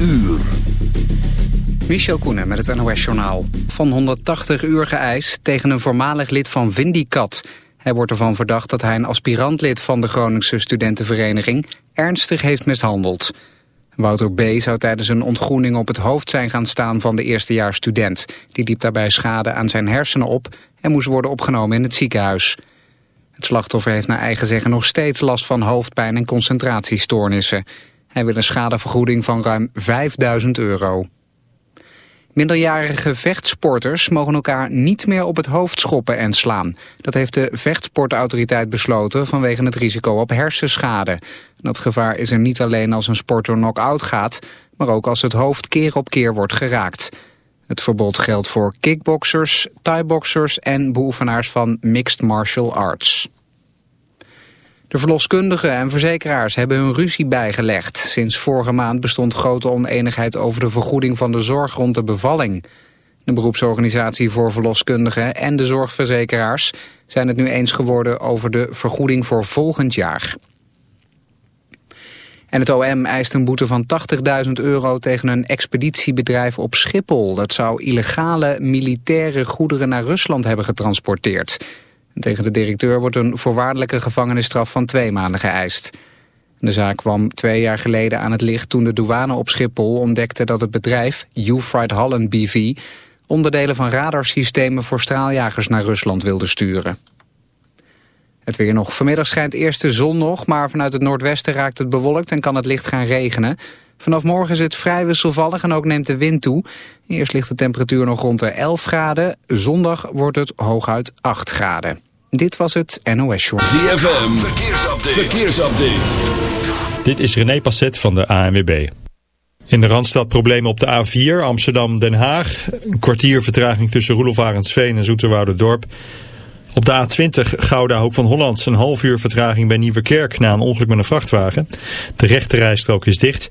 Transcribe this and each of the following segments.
uur. Michel Koenen met het NOS-journaal. Van 180 uur geëist tegen een voormalig lid van Vindicat. Hij wordt ervan verdacht dat hij een aspirantlid van de Groningse studentenvereniging ernstig heeft mishandeld. Wouter B. zou tijdens een ontgroening op het hoofd zijn gaan staan van de eerstejaarsstudent. Die liep daarbij schade aan zijn hersenen op en moest worden opgenomen in het ziekenhuis. Het slachtoffer heeft naar eigen zeggen nog steeds last van hoofdpijn en concentratiestoornissen. Hij wil een schadevergoeding van ruim 5000 euro. Minderjarige vechtsporters mogen elkaar niet meer op het hoofd schoppen en slaan. Dat heeft de vechtsportautoriteit besloten vanwege het risico op hersenschade. Dat gevaar is er niet alleen als een sporter knock-out gaat, maar ook als het hoofd keer op keer wordt geraakt. Het verbod geldt voor kickboxers, thaiboxers en beoefenaars van mixed martial arts. De verloskundigen en verzekeraars hebben hun ruzie bijgelegd. Sinds vorige maand bestond grote oneenigheid over de vergoeding van de zorg rond de bevalling. De beroepsorganisatie voor verloskundigen en de zorgverzekeraars zijn het nu eens geworden over de vergoeding voor volgend jaar. En het OM eist een boete van 80.000 euro tegen een expeditiebedrijf op Schiphol. Dat zou illegale militaire goederen naar Rusland hebben getransporteerd. Tegen de directeur wordt een voorwaardelijke gevangenisstraf van twee maanden geëist. De zaak kwam twee jaar geleden aan het licht toen de douane op Schiphol ontdekte dat het bedrijf, U-Fried Holland BV, onderdelen van radarsystemen voor straaljagers naar Rusland wilde sturen. Het weer nog. Vanmiddag schijnt eerst de zon nog, maar vanuit het noordwesten raakt het bewolkt en kan het licht gaan regenen. Vanaf morgen is het vrij wisselvallig en ook neemt de wind toe. Eerst ligt de temperatuur nog rond de 11 graden. Zondag wordt het hooguit 8 graden. Dit was het NOS Show. ZFM, verkeersupdate. verkeersupdate. Dit is René Passet van de ANWB. In de Randstad problemen op de A4 Amsterdam-Den Haag. Een kwartier vertraging tussen Roelof Arendsveen en Dorp. Op de A20 Gouda Hoek van Holland een half uur vertraging bij Nieuwekerk na een ongeluk met een vrachtwagen. De rechte rijstrook is dicht.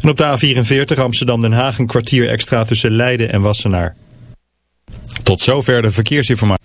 En op de A44 Amsterdam-Den Haag een kwartier extra tussen Leiden en Wassenaar. Tot zover de verkeersinformatie.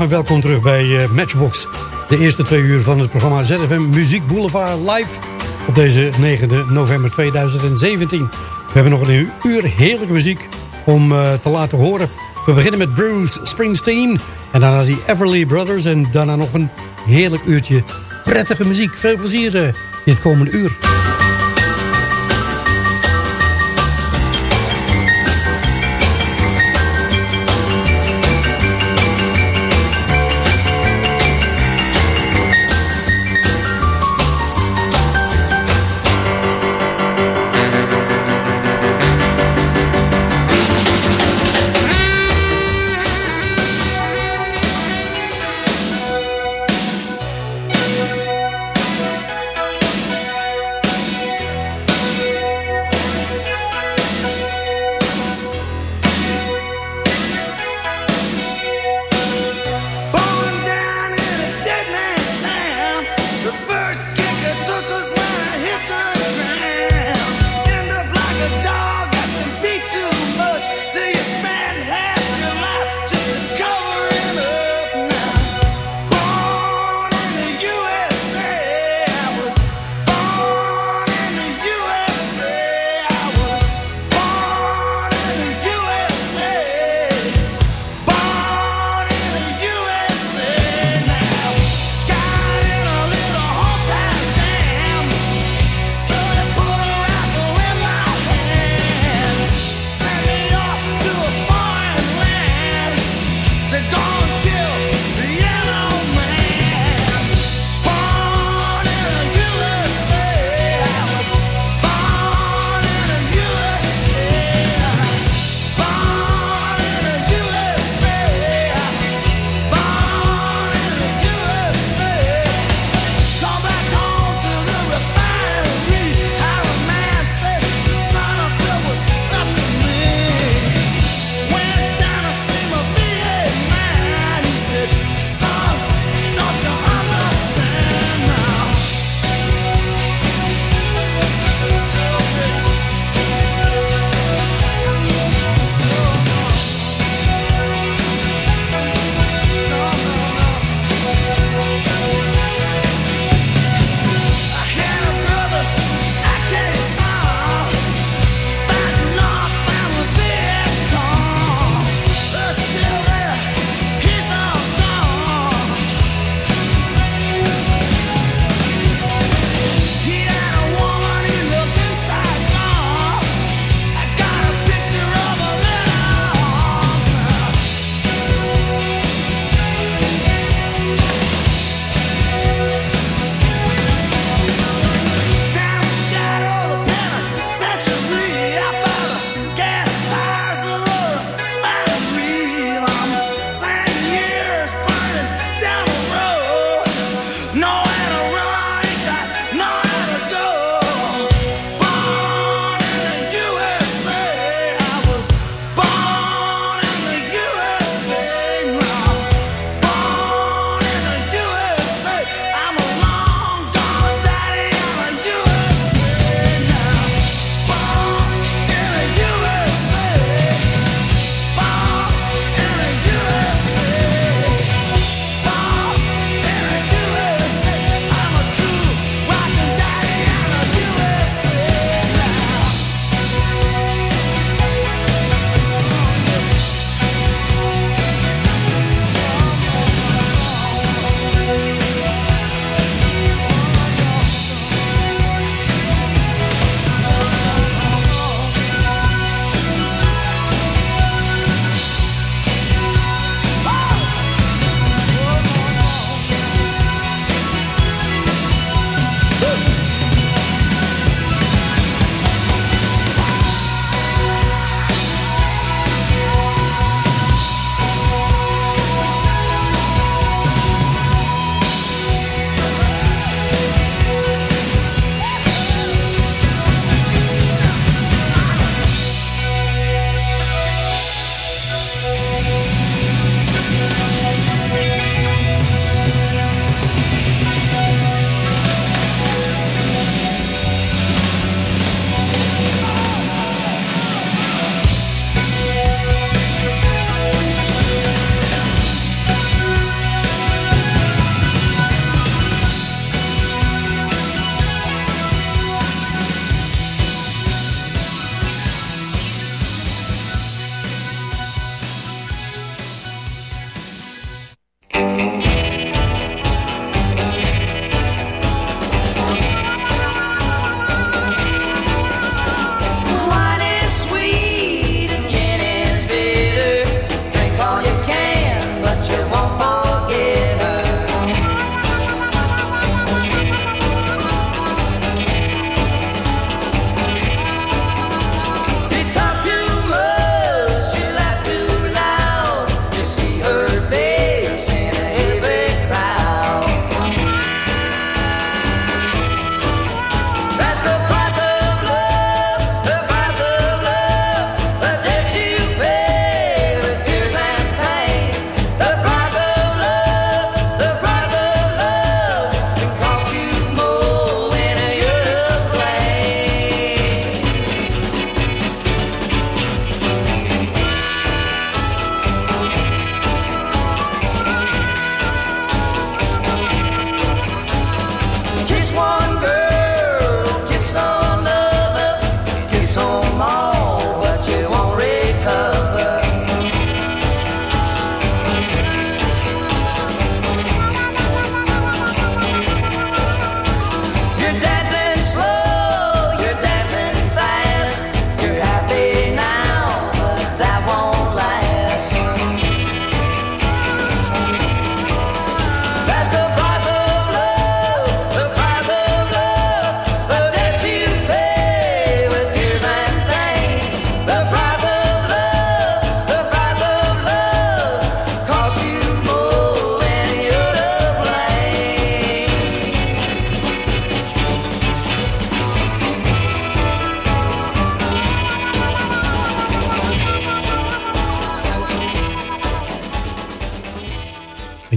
En welkom terug bij uh, Matchbox. De eerste twee uur van het programma ZFM Muziek Boulevard live op deze 9 november 2017. We hebben nog een uur heerlijke muziek om uh, te laten horen. We beginnen met Bruce Springsteen en daarna die Everly Brothers... en daarna nog een heerlijk uurtje prettige muziek. Veel plezier uh, dit komende uur.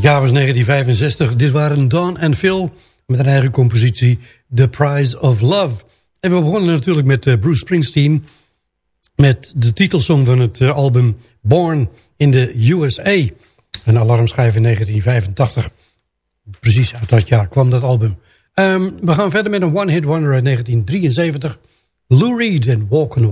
Jaar was 1965. Dit waren Don en Phil met een eigen compositie The Prize of Love. En we begonnen natuurlijk met uh, Bruce Springsteen... met de titelsong van het uh, album Born in the USA. Een alarmschijf in 1985. Precies uit dat jaar kwam dat album. Um, we gaan verder met een one-hit wonder uit 1973. Lou Reed en Walk on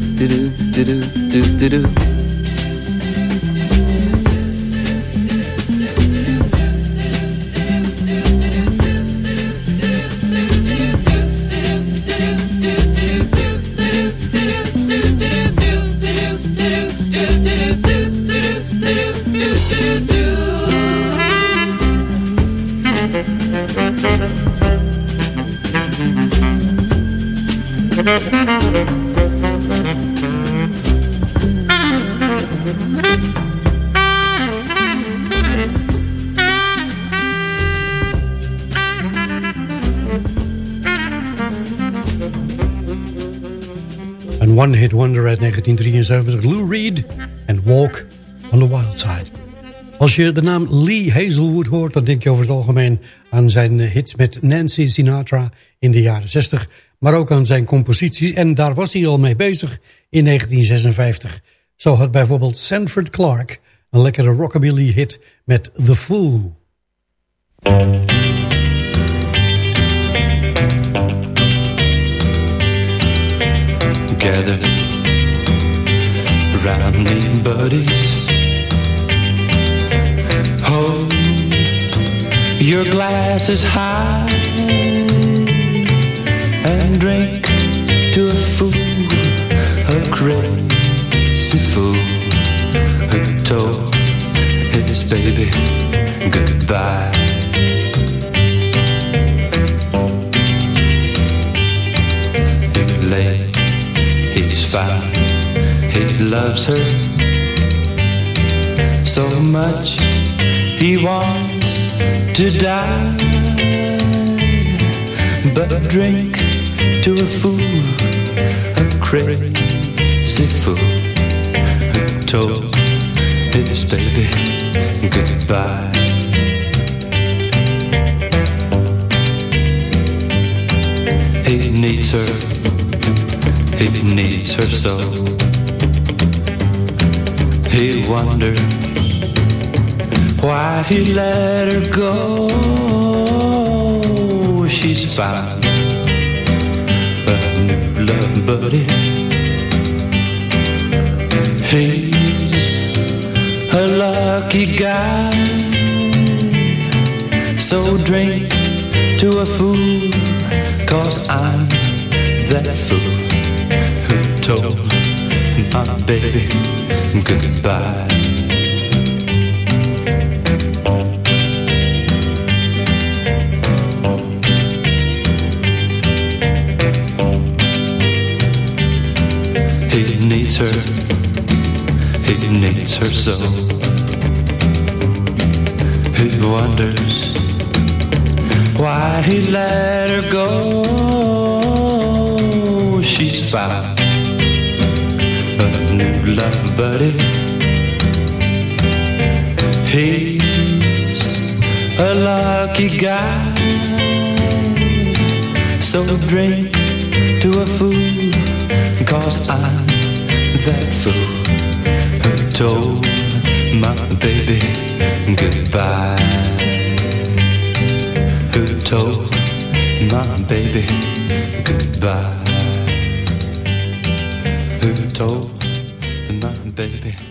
do do do do Een uit 1973, Lou Reed en Walk on the Wild Side. Als je de naam Lee Hazelwood hoort, dan denk je over het algemeen aan zijn hits met Nancy Sinatra in de jaren 60, maar ook aan zijn composities. En daar was hij al mee bezig in 1956. Zo had bijvoorbeeld Sanford Clark een lekkere rockabilly hit met The Fool. grounding buddies. Hold oh, your glasses high and drink to a fool, a crazy fool who told his baby goodbye. Loves her so much he wants to die. But drink to a fool, a crazy fool, who told his baby goodbye. He needs her, he needs her so. He wonders why he let her go. She's found a new love buddy. He's a lucky guy. So drink to a fool, cause I'm that fool who told my baby goodbye. He needs her, he needs her so. He wonders why he let her go. She's new love buddy. He's a lucky guy. So drink to a fool, cause I'm that fool who told my baby goodbye. Who told my baby goodbye? Who told baby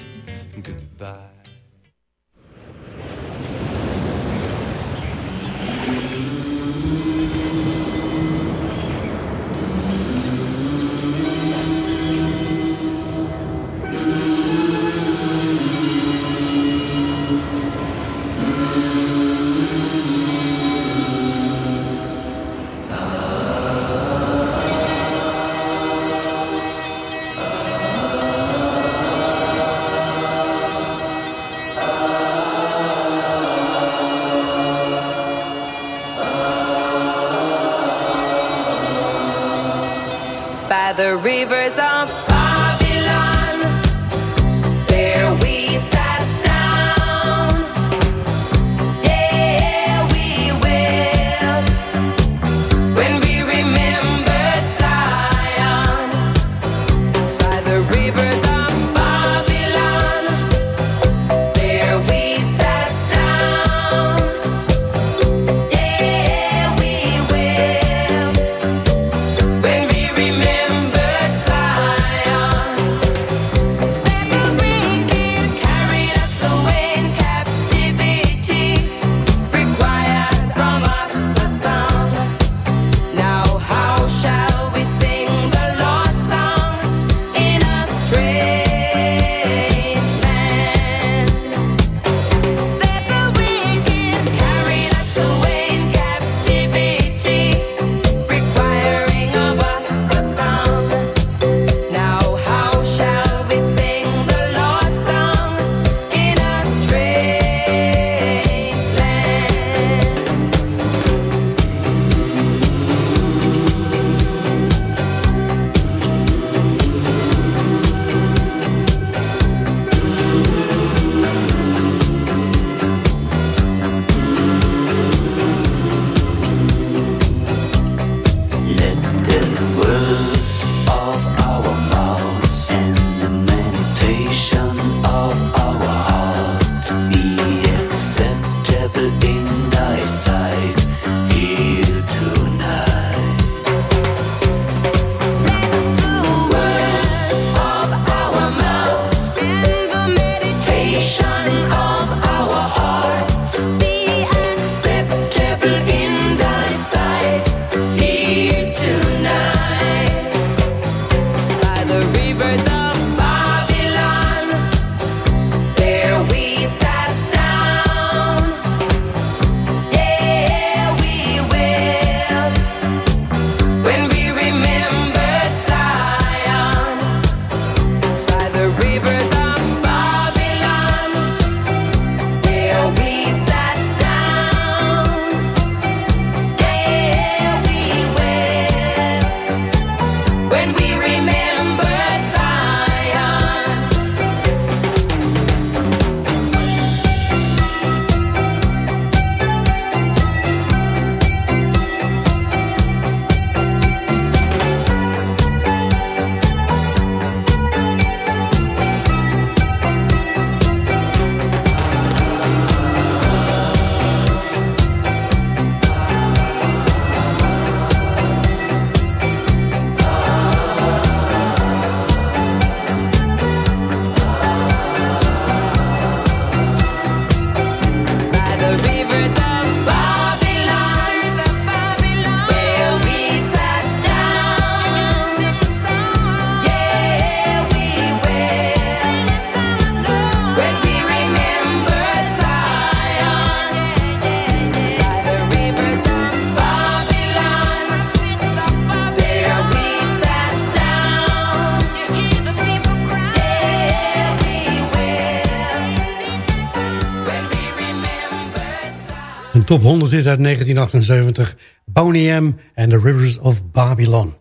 top 100 hit uit 1978, Boney M and the Rivers of Babylon.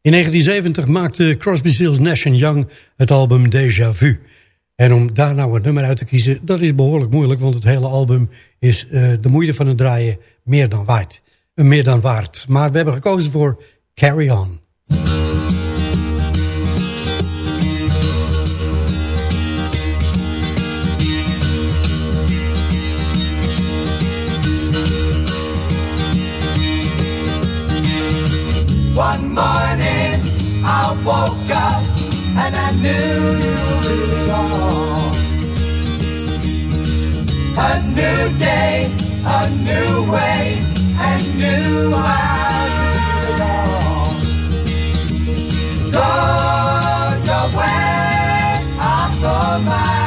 In 1970 maakte Crosby, Stills, Nash Young het album Déjà Vu. En om daar nou het nummer uit te kiezen, dat is behoorlijk moeilijk... want het hele album is uh, de moeite van het draaien meer dan waard. Uh, meer dan waard. Maar we hebben gekozen voor Carry On. One morning I woke up and I knew it was gone. A new day, a new way, and new eyes to see the dawn. Go your way, I'll go mine.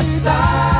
side.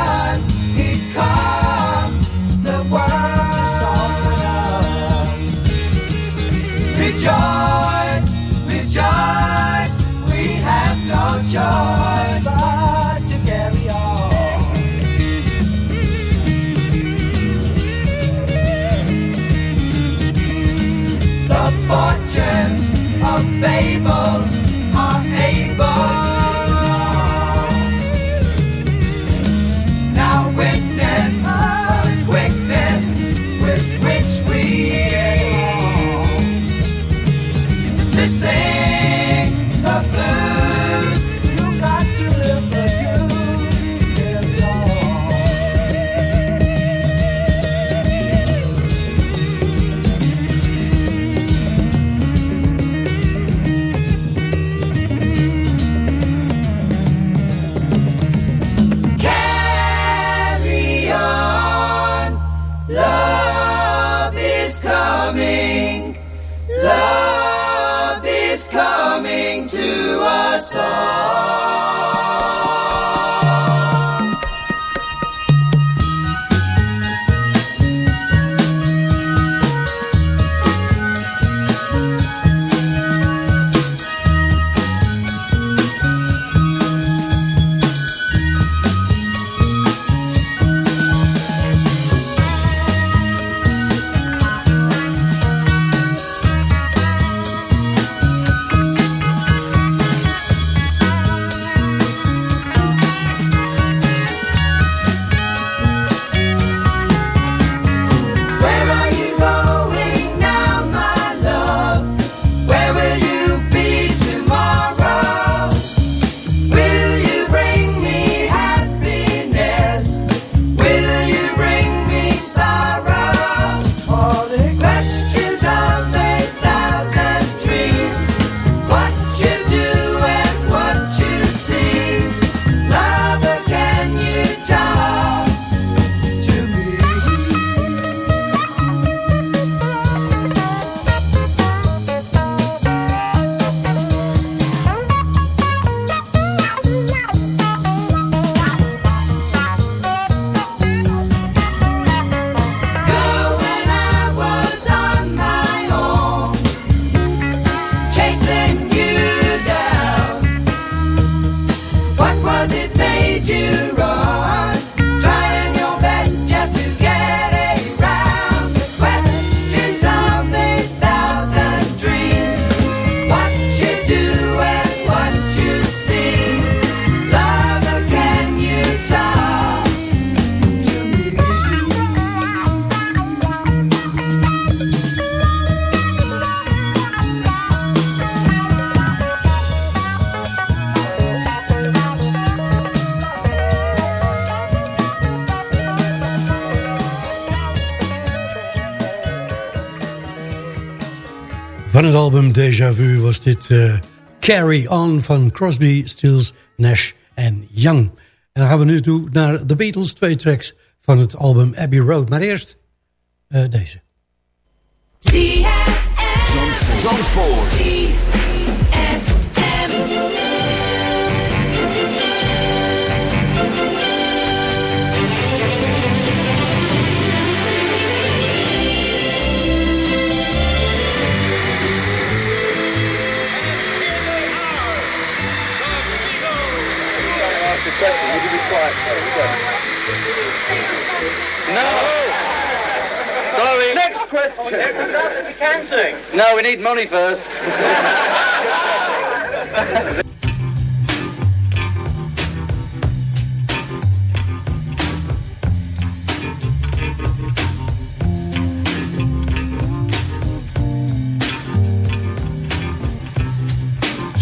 Het album Déjà Vu was dit eh, Carry On van Crosby, Stills, Nash en Young. En dan gaan we nu toe naar The Beatles, twee tracks van het album Abbey Road. Maar eerst eh, deze. Zandvoort. question. Would you be quiet? No. Sorry. Next question. That can sing. No, we need money first.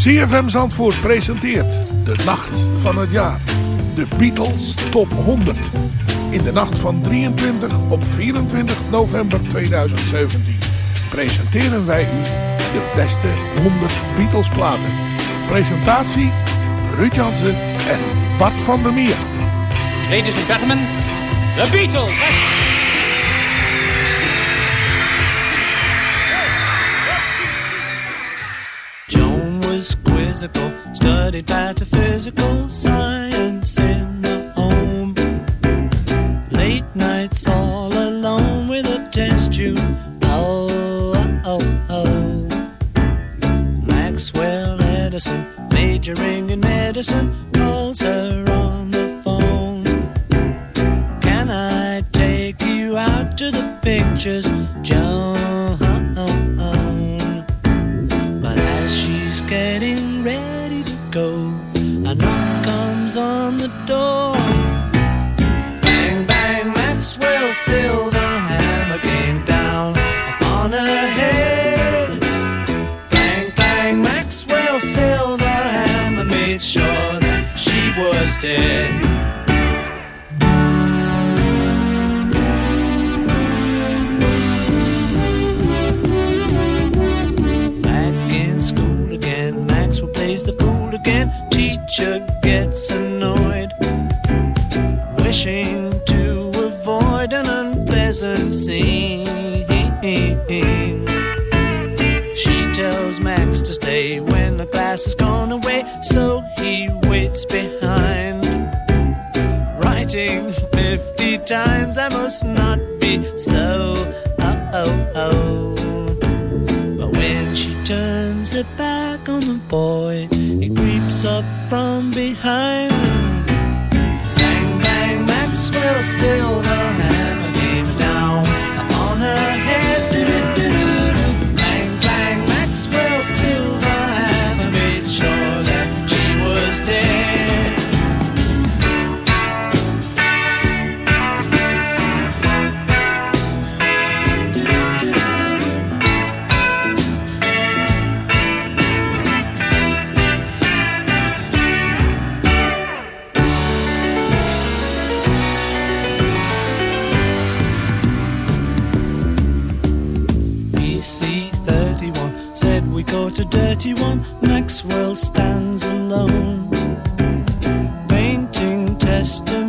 CFM Zandvoort presenteert De Nacht van het Jaar. De Beatles Top 100. In de nacht van 23 op 24 november 2017 presenteren wij u de beste 100 Beatles platen. Presentatie Ruud Jansen en Bart van der Meer. Ladies and gentlemen, The Beatles! physical, studied metaphysical science in the home. Late nights all alone with a test tube. Oh, oh, oh. Maxwell Edison, majoring in medicine, calls her on the phone. Can I take you out to the pictures? John 31, Maxwell stands alone, painting testimony.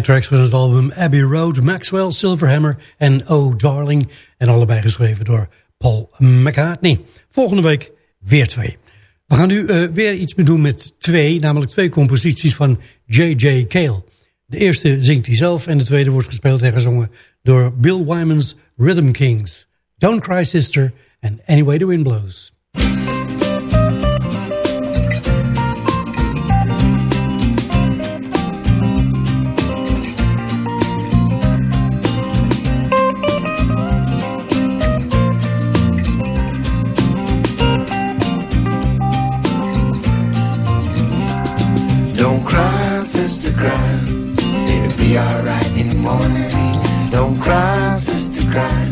Tracks van het album Abbey Road, Maxwell, Silverhammer en Oh Darling. En allebei geschreven door Paul McCartney. Volgende week weer twee. We gaan nu uh, weer iets doen met twee, namelijk twee composities van J.J. Cale. De eerste zingt hij zelf en de tweede wordt gespeeld en gezongen door Bill Wyman's Rhythm Kings. Don't Cry Sister en Anyway the Wind Blows. Don't cry, sister, cry. It'll be alright in the morning. Don't cry, sister, cry.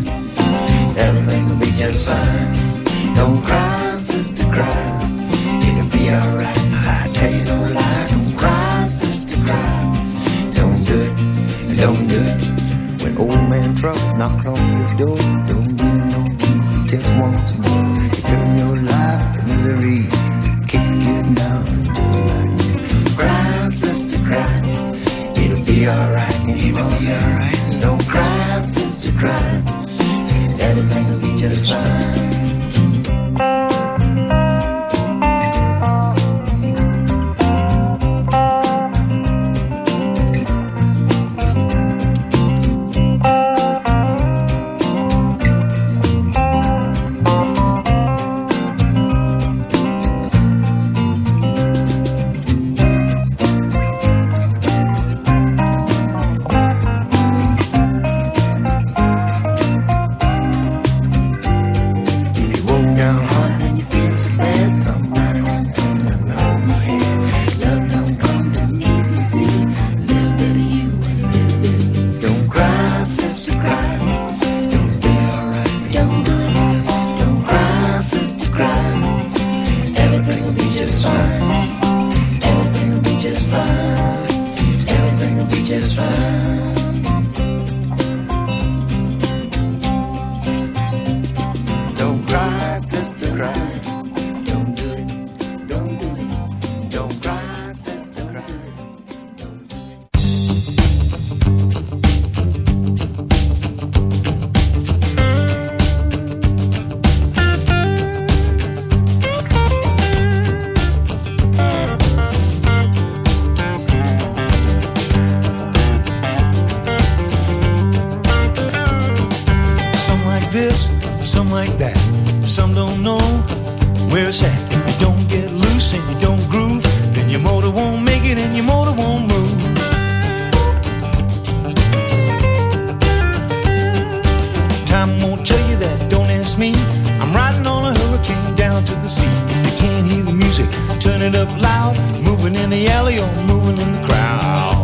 Everything will be just fine. Don't cry, sister, cry. It'll be alright. I tell you no lie. Don't cry, sister, cry. Don't do it, don't do it. When old man trouble knocks on your door, don't him no key, just wants more. Tell your life, the misery, kick it down be alright. It'll be alright. Don't cry, sister, cry. Everything will be just fine. Where it's at. If you don't get loose and you don't groove, then your motor won't make it and your motor won't move. Time won't tell you that, don't ask me. I'm riding on a hurricane down to the sea. If you can't hear the music, turn it up loud. Moving in the alley or moving in the crowd.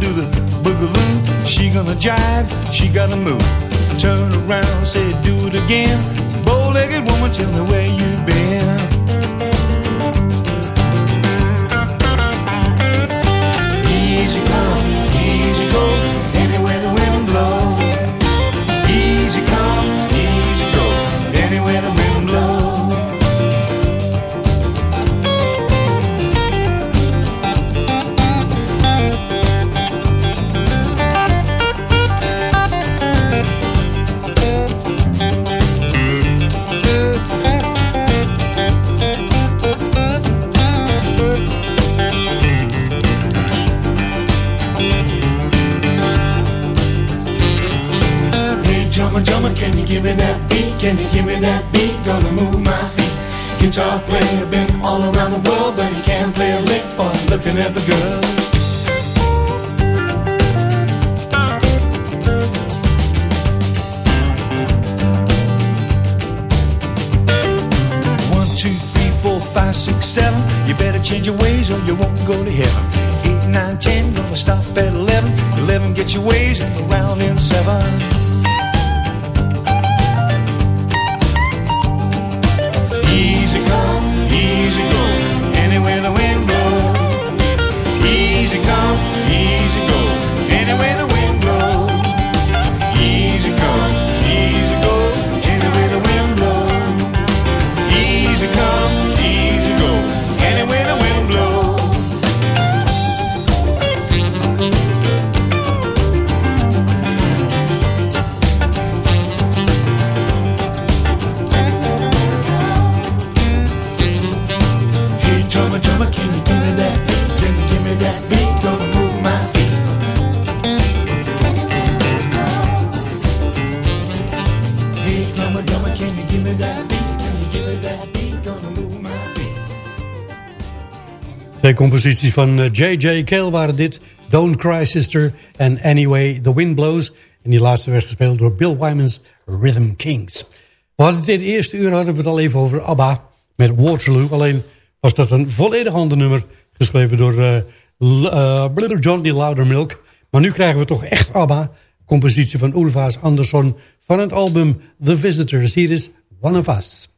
Do the boogaloo. She gonna jive, she gotta move. Turn around, say do it again. Bow-legged woman, tell me where you been. Easy come, easy go, give me that beat? Can you give me that beat? Gonna move my feet. Guitar player been all around the world, but he can't play a lick for looking at the girl. Five, six, seven. You better change your ways or you won't go to heaven. Eight, nine, ten, gonna stop at eleven. Eleven, get your ways and around in seven. single Twee composities van eh, J.J. Cale waren dit. Don't Cry Sister en Anyway The Wind Blows. En die laatste werd gespeeld door Bill Wyman's Rhythm Kings. We hadden dit eerste uur hadden we het al even over ABBA met Waterloo. Alleen was dat een volledig ander nummer geschreven door uh, Little John D. Loudermilk. Maar nu krijgen we toch echt ABBA. Compositie van Ulvaas Andersson van het album The Visitors. Hier is One of Us.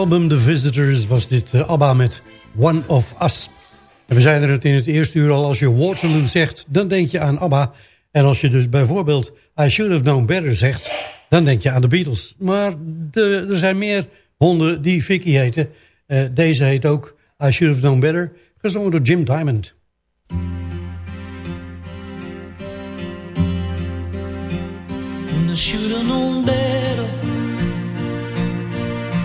Album The Visitors was dit eh, ABBA met One of Us. En we zeiden het in het eerste uur al, als je Waterloo zegt, dan denk je aan ABBA. En als je dus bijvoorbeeld I Should Have Known Better zegt, dan denk je aan de Beatles. Maar er zijn meer honden die Vicky heten. Eh, deze heet ook I Should Have Known Better, gezongen door Jim Diamond. I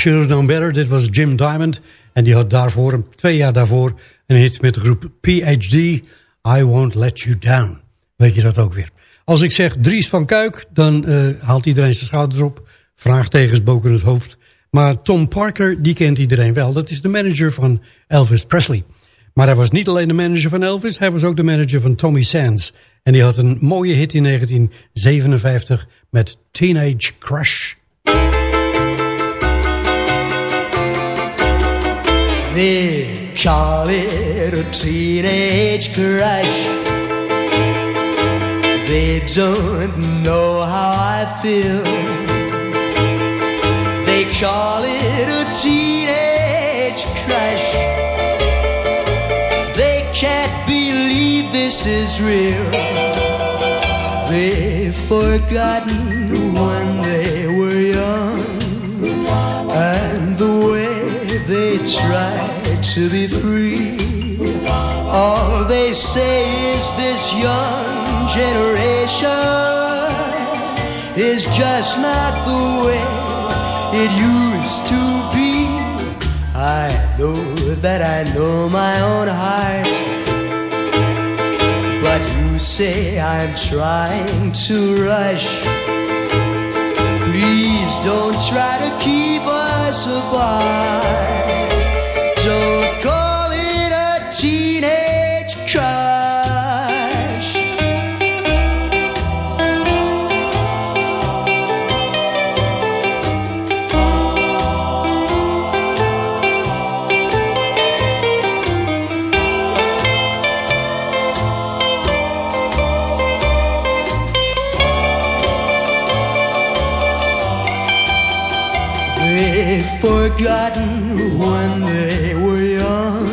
Should have better. Dit was Jim Diamond. En die had daarvoor, twee jaar daarvoor, een hit met de groep PhD. I Won't Let You Down. Weet je dat ook weer. Als ik zeg Dries van Kuik, dan eh, haalt iedereen zijn schouders op. Vraagtekens boven het hoofd. Maar Tom Parker, die kent iedereen wel. Dat is de manager van Elvis Presley. Maar hij was niet alleen de manager van Elvis, hij was ook de manager van Tommy Sands. En die had een mooie hit in 1957 met Teenage Crush. They call it a teenage crush. They don't know how I feel. They call it a teenage crush. They can't believe this is real. They've forgotten when tried to be free. All they say is this young generation is just not the way it used to be. I know that I know my own heart. But you say I'm trying to rush. Please don't try to keep apart. Don't call it a teenage forgotten when they were young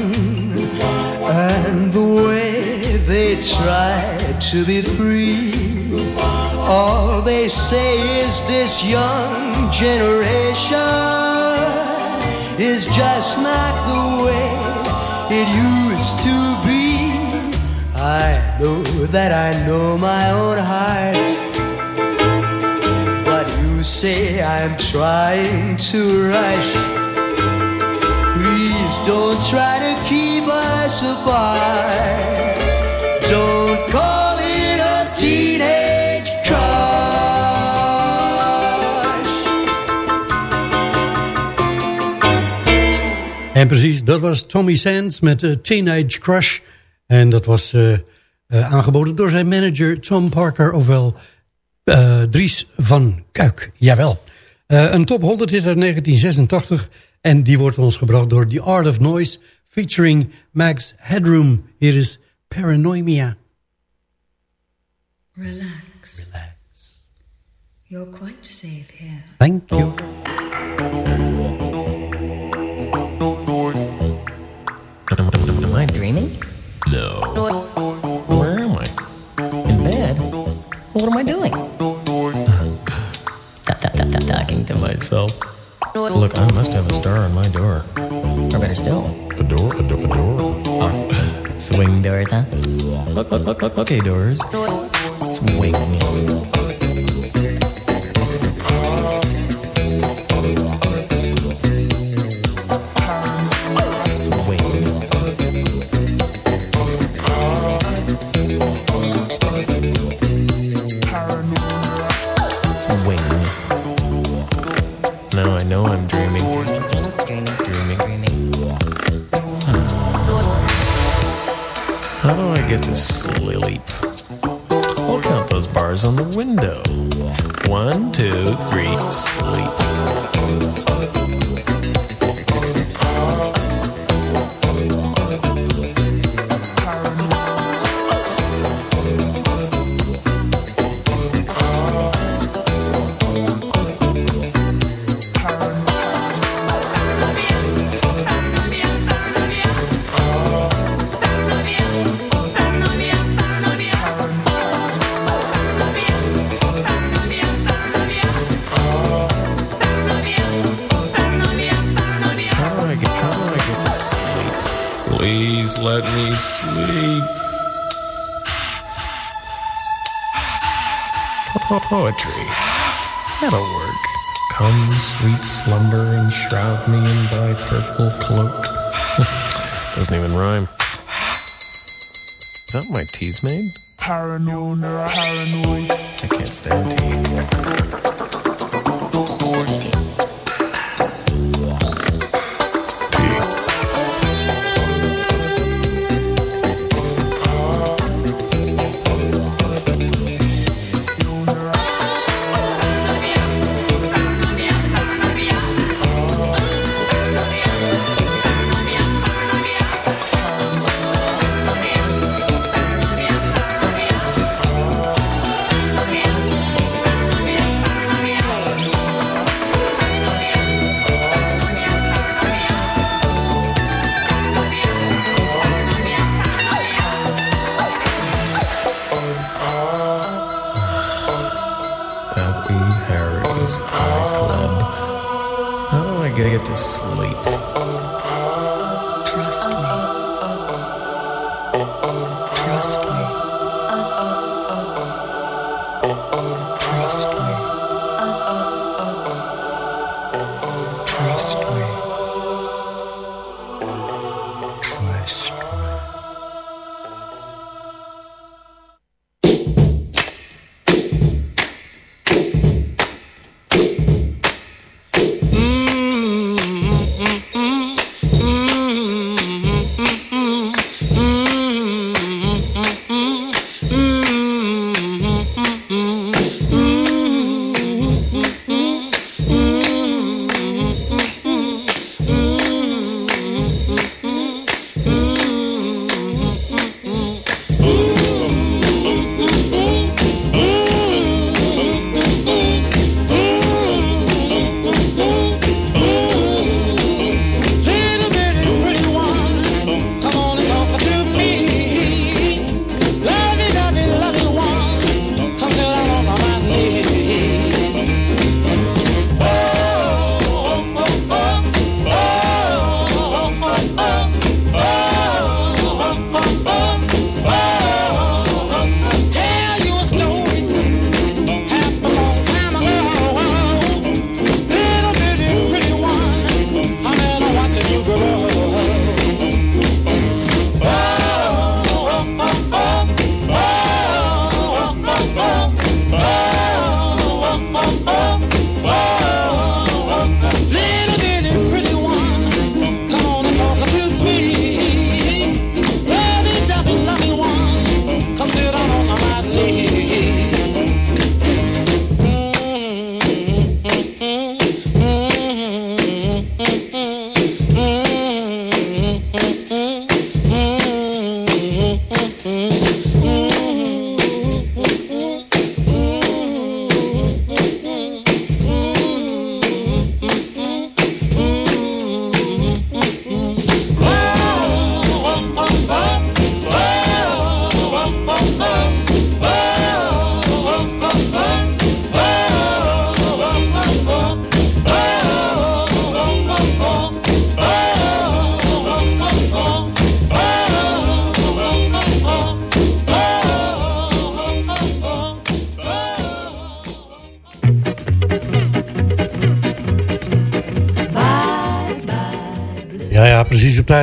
and the way they tried to be free. All they say is this young generation is just not the way it used to be. I know that I know my own heart. You say I'm trying to rush. Please Don't try to keep us apart. Don't call it a teenage crush. En precies, dat was Tommy Sands met eh, Teenage Crush. En dat was eh, eh, aangeboden door zijn manager Tom Parker, ofwel eh, Dries van Kuik. Jawel. Eh, een top 100 hit uit 1986 en die wordt ons gebracht door The Art of Noise featuring Max Headroom. Hier is Paranoia. Relax. You're quite safe here. Thank you. Am I dreaming? What am I doing? tap, tap, tap, tap, talking to myself. Look, I must have a star on my door. Or better still, a door, a door, a door. Oh, swing doors, huh? Okay, doors. Swing. Swing. Know I'm dreaming. Dreaming, dreaming. How do I get to sleep? I'll count those bars on the window. One, two, three, sleep. Poetry. That'll work. Come, sweet slumber, and shroud me in thy purple cloak. Doesn't even rhyme. Is that my tea's made? Paranoid, paranoid. I can't stand tea.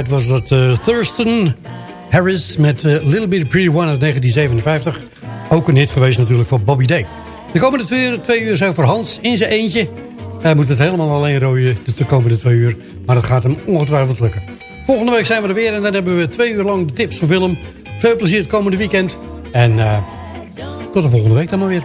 Was dat eh, Thurston Harris met eh, Little Bit of Pretty One uit 1957. Ook een hit geweest natuurlijk van Bobby Day. De komende twee, uur zijn voor Hans in zijn eentje. Hij moet het helemaal alleen rooien de komende twee uur. Maar dat gaat hem ongetwijfeld lukken. Volgende week zijn we er weer en dan hebben we twee uur lang de tips van Willem. Veel plezier het komende weekend. En eh, tot de volgende week dan maar weer.